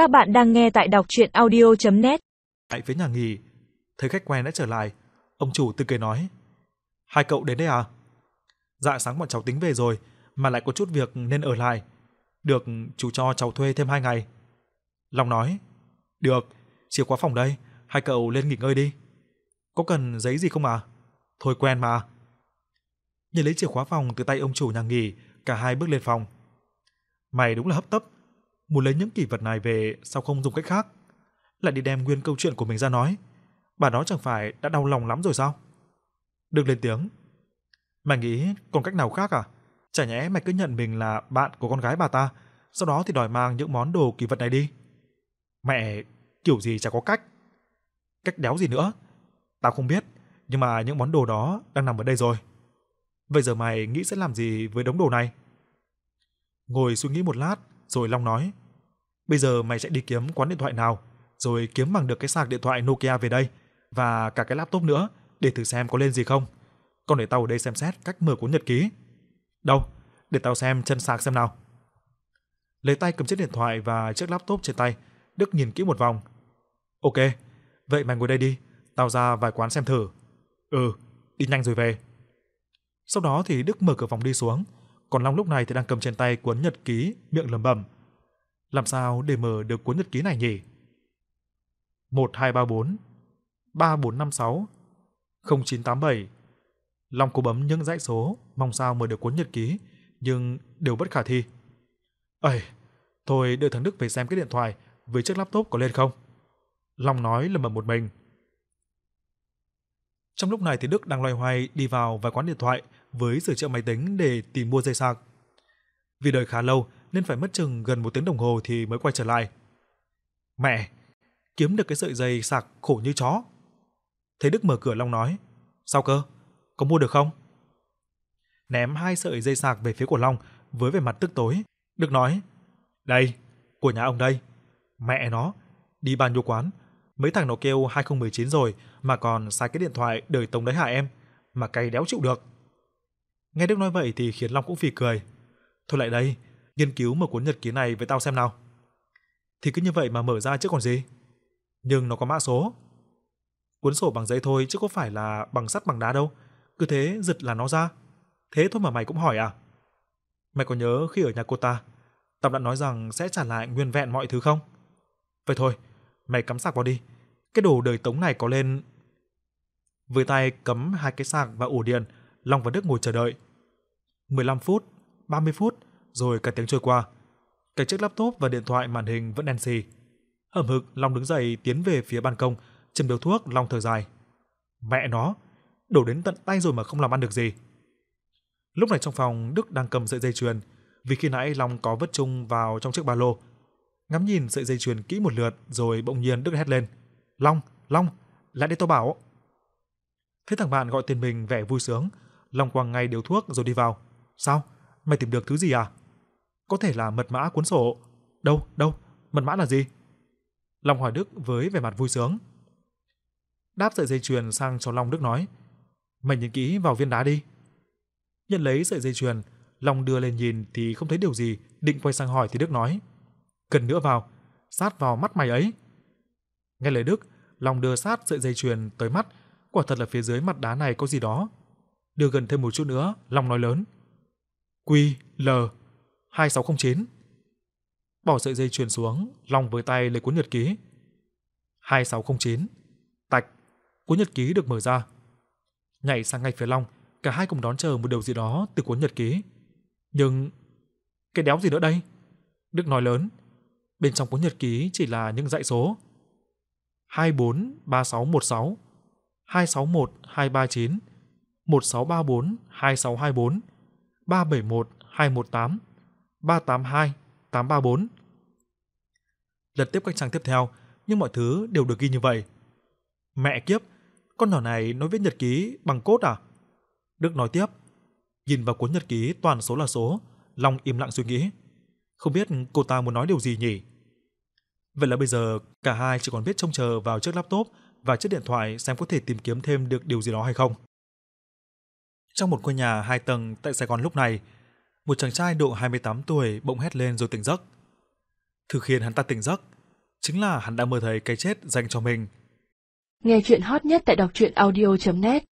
Các bạn đang nghe tại đọc chuyện audio.net Tại phía nhà nghỉ, thấy khách quen đã trở lại, ông chủ từ cười nói. Hai cậu đến đây à? Dạ sáng bọn cháu tính về rồi, mà lại có chút việc nên ở lại. Được chú cho cháu thuê thêm hai ngày. Long nói, được, chìa khóa phòng đây, hai cậu lên nghỉ ngơi đi. Có cần giấy gì không à? Thôi quen mà. Nhìn lấy chìa khóa phòng từ tay ông chủ nhà nghỉ, cả hai bước lên phòng. Mày đúng là hấp tấp, muốn lấy những kỷ vật này về sao không dùng cách khác? Lại đi đem nguyên câu chuyện của mình ra nói. Bà đó chẳng phải đã đau lòng lắm rồi sao? Đừng lên tiếng. Mày nghĩ còn cách nào khác à? Chả nhẽ mày cứ nhận mình là bạn của con gái bà ta, sau đó thì đòi mang những món đồ kỳ vật này đi. Mẹ, kiểu gì chả có cách. Cách đéo gì nữa? Tao không biết, nhưng mà những món đồ đó đang nằm ở đây rồi. Bây giờ mày nghĩ sẽ làm gì với đống đồ này? Ngồi suy nghĩ một lát, rồi Long nói. Bây giờ mày sẽ đi kiếm quán điện thoại nào, rồi kiếm bằng được cái sạc điện thoại Nokia về đây, và cả cái laptop nữa, để thử xem có lên gì không. Còn để tao ở đây xem xét cách mở cuốn nhật ký. Đâu, để tao xem chân sạc xem nào. Lấy tay cầm chiếc điện thoại và chiếc laptop trên tay, Đức nhìn kỹ một vòng. Ok, vậy mày ngồi đây đi, tao ra vài quán xem thử. Ừ, đi nhanh rồi về. Sau đó thì Đức mở cửa phòng đi xuống, còn Long lúc này thì đang cầm trên tay cuốn nhật ký, miệng lẩm bẩm. Làm sao để mở được cuốn nhật ký này nhỉ? 1234 3456 0987 Long cố bấm những dãy số, mong sao mở được cuốn nhật ký, nhưng đều bất khả thi. Ây, thôi đợi thằng Đức về xem cái điện thoại với chiếc laptop có lên không. Long nói lầm bầm một mình. Trong lúc này thì Đức đang loay hoay đi vào vài quán điện thoại với sửa chữa máy tính để tìm mua dây sạc. Vì đợi khá lâu nên phải mất chừng gần một tiếng đồng hồ thì mới quay trở lại. Mẹ, kiếm được cái sợi dây sạc khổ như chó. Thấy Đức mở cửa Long nói, sao cơ, có mua được không? Ném hai sợi dây sạc về phía của Long với vẻ mặt tức tối. Đức nói, đây, của nhà ông đây. Mẹ nó, đi bao nhiêu quán, mấy thằng nó kêu 2019 rồi mà còn sai cái điện thoại đời tống đấy hả em, mà cay đéo chịu được. Nghe Đức nói vậy thì khiến Long cũng phì cười. Thôi lại đây, nghiên cứu một cuốn nhật ký này với tao xem nào. Thì cứ như vậy mà mở ra chứ còn gì. Nhưng nó có mã số. Cuốn sổ bằng giấy thôi chứ có phải là bằng sắt bằng đá đâu. Cứ thế giật là nó ra. Thế thôi mà mày cũng hỏi à? Mày có nhớ khi ở nhà cô ta, tao đã nói rằng sẽ trả lại nguyên vẹn mọi thứ không? Vậy thôi, mày cắm sạc vào đi. Cái đồ đời tống này có lên... Với tay cấm hai cái sạc và ổ điện, Long và Đức ngồi chờ đợi. 15 phút, 30 phút, rồi cả tiếng trôi qua. Cái chiếc laptop và điện thoại màn hình vẫn đen xì. Hầm hực, Long đứng dậy tiến về phía ban công, châm điếu thuốc, Long thở dài. Mẹ nó, đổ đến tận tay rồi mà không làm ăn được gì. Lúc này trong phòng, Đức đang cầm sợi dây chuyền, vì khi nãy Long có vứt chung vào trong chiếc ba lô. Ngắm nhìn sợi dây chuyền kỹ một lượt, rồi bỗng nhiên Đức hét lên. Long, Long, lại đây tao bảo. Thấy thằng bạn gọi tên mình vẻ vui sướng, Long quăng ngay điếu thuốc rồi đi vào. Sao? Mày tìm được thứ gì à? Có thể là mật mã cuốn sổ. Đâu, đâu, mật mã là gì? Long hỏi Đức với vẻ mặt vui sướng. Đáp sợi dây chuyền sang cho Long Đức nói. Mày nhìn kỹ vào viên đá đi. Nhận lấy sợi dây chuyền, Long đưa lên nhìn thì không thấy điều gì, định quay sang hỏi thì Đức nói. Cần nữa vào, sát vào mắt mày ấy. Nghe lời Đức, Long đưa sát sợi dây chuyền tới mắt, quả thật là phía dưới mặt đá này có gì đó. Đưa gần thêm một chút nữa, Long nói lớn. Quy, L, 2609. Bỏ sợi dây chuyền xuống, Long với tay lấy cuốn nhật ký. 2609. Tạch, cuốn nhật ký được mở ra. Nhảy sang ngay phía Long, cả hai cùng đón chờ một điều gì đó từ cuốn nhật ký. Nhưng cái đéo gì nữa đây? Đức nói lớn. Bên trong cuốn nhật ký chỉ là những dãy số. 243616, 261239, 1634 2624, 371 218, 382 834. Lật tiếp các trang tiếp theo, nhưng mọi thứ đều được ghi như vậy. Mẹ kiếp, con nhỏ này nói viết nhật ký bằng cốt à? Đức nói tiếp. Nhìn vào cuốn nhật ký toàn số là số, Long im lặng suy nghĩ. Không biết cô ta muốn nói điều gì nhỉ? Vậy là bây giờ cả hai chỉ còn biết trông chờ vào chiếc laptop và chiếc điện thoại xem có thể tìm kiếm thêm được điều gì đó hay không. Trong một ngôi nhà hai tầng tại Sài Gòn lúc này, một chàng trai độ 28 tuổi bỗng hét lên rồi tỉnh giấc. Thực hiện hắn ta tỉnh giấc, chính là hắn đã mơ thấy cái chết dành cho mình. Nghe chuyện hot nhất tại đọc truyện audio.net